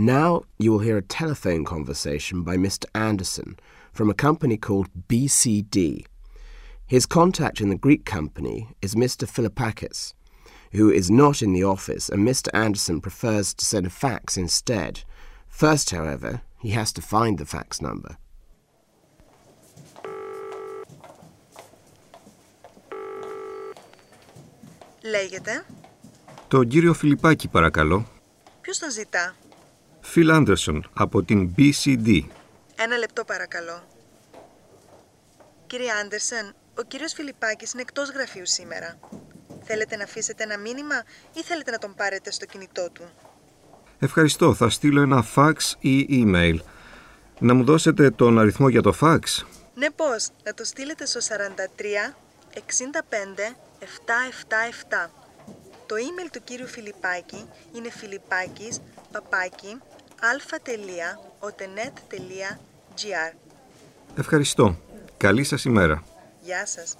Now you will hear a telephone conversation by Mr. Anderson from a company called BCD. His contact in the Greek company is Mr. Philippakis, who is not in the office, and Mr. Anderson prefers to send a fax instead. First, however, he has to find the fax number. Λέγεται. Το κύριο Φιλιππάκη παρακαλώ. Ποιος τον ζητά. Φιλ Άντερσον από την BCD. Ένα λεπτό παρακαλώ. Κύριε Άντερσεν, ο κύριος Φιλιππάκης είναι εκτός γραφείου σήμερα. Θέλετε να αφήσετε ένα μήνυμα ή θέλετε να τον πάρετε στο κινητό του; Ευχαριστώ. Θα στείλω ένα fax ή email. Να μου δώσετε τον αριθμό για το fax. Ναι πώς, να το στείλετε στο 43 65 777. Το email του κύριου Φιλιππάκη είναι φιλιππάκης παπάκι alpha.otenet.gr Ευχαριστώ. Καλή σας ημέρα. Γεια σας.